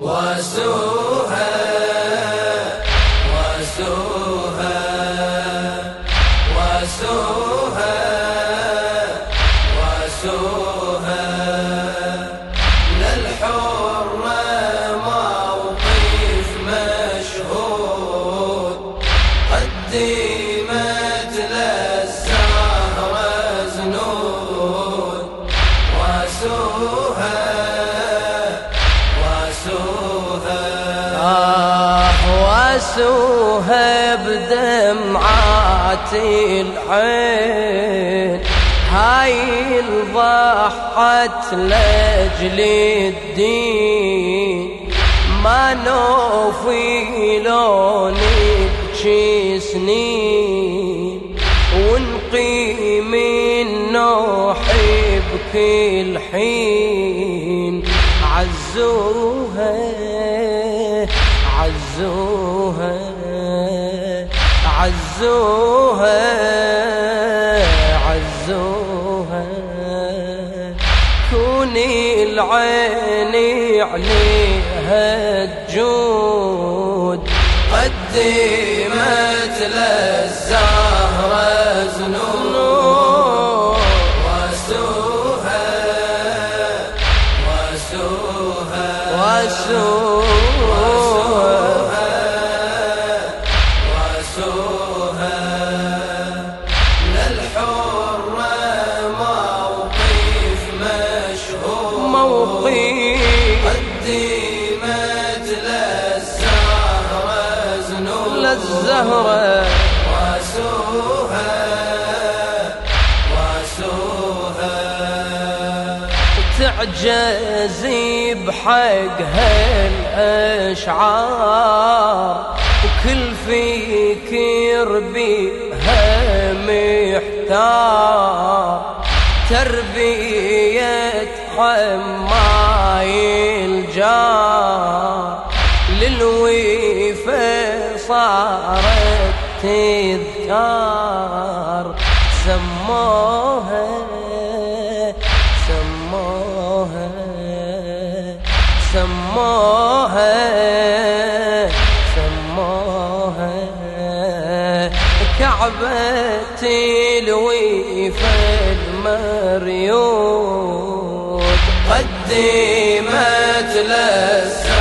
واسوها واسوها واسوها للحر واسوها بدمعات العين. هاي الضحت لأجل الدين. ما نوفي لون بشي سنين. ونقيم النوح بكل حين. عزوها عزوها. عزوها عزوها. كوني العين عليها الجود قدمت للزهرة الزهرة واسوها واسوها تعجزي بحقها الأشعار وكل فكر بها محتار. تربية حماي تذكار. سموها سموها سموها سموها. كعبة الوفا المريود قدمت للسهرة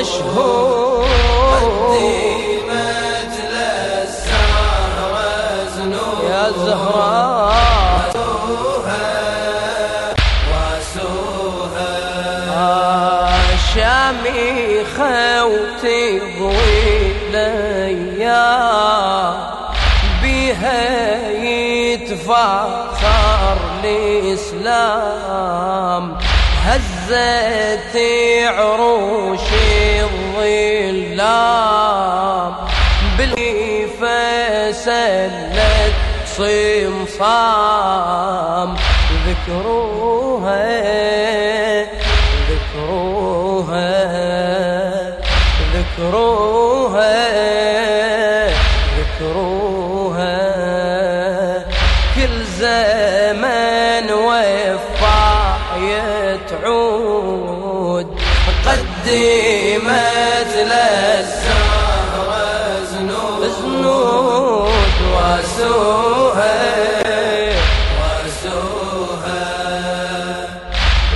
مشهور. قدمت للسهرة زنور يا زهراء واسوها شامخة وتضوي ليا بها يتفاخر الإسلام هزت عروش الظلام بالإيفة سلت صمصام ذكروها قدمت للزهرة زنود زنود واسوها واسوها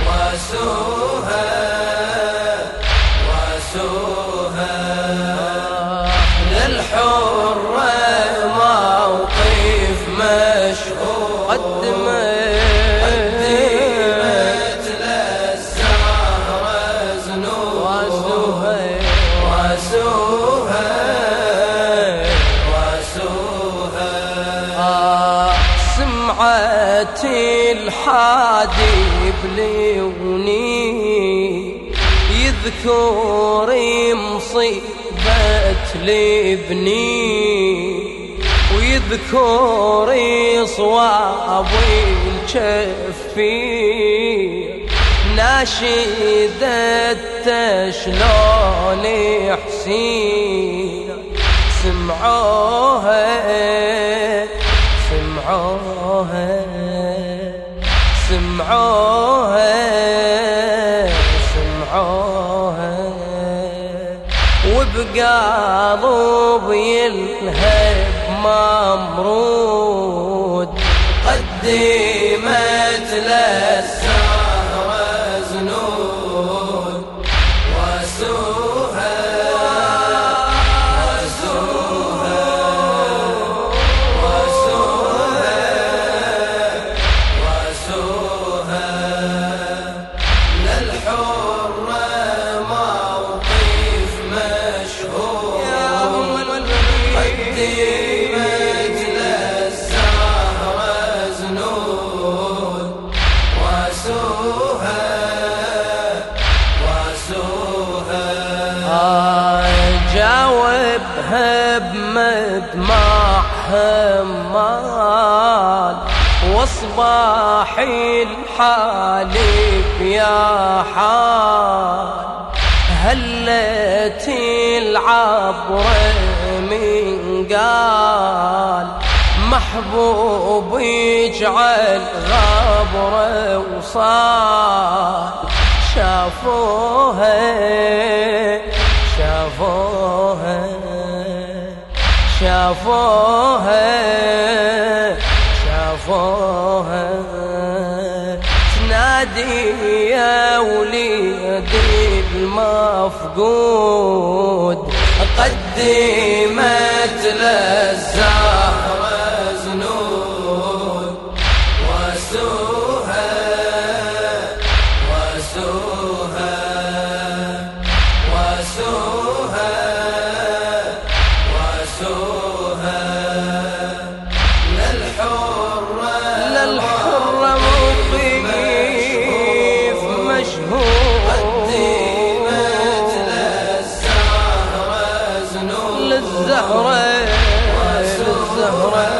واسوها. بلوني يذكر مصيبة لابني ويذكر صواب الشفير ناشدت شلون حسين سمعوها سمعوها. سمعوها سمعوها. وبقلبي الهب ممرود قدمت للسهرة واصباح الحالف يا حال. هلت العبرة من قال محبوب يجعل غبره وصال. شافوها شافوها شافوها يا وليد المفقود قدمت للزهرة للزهرة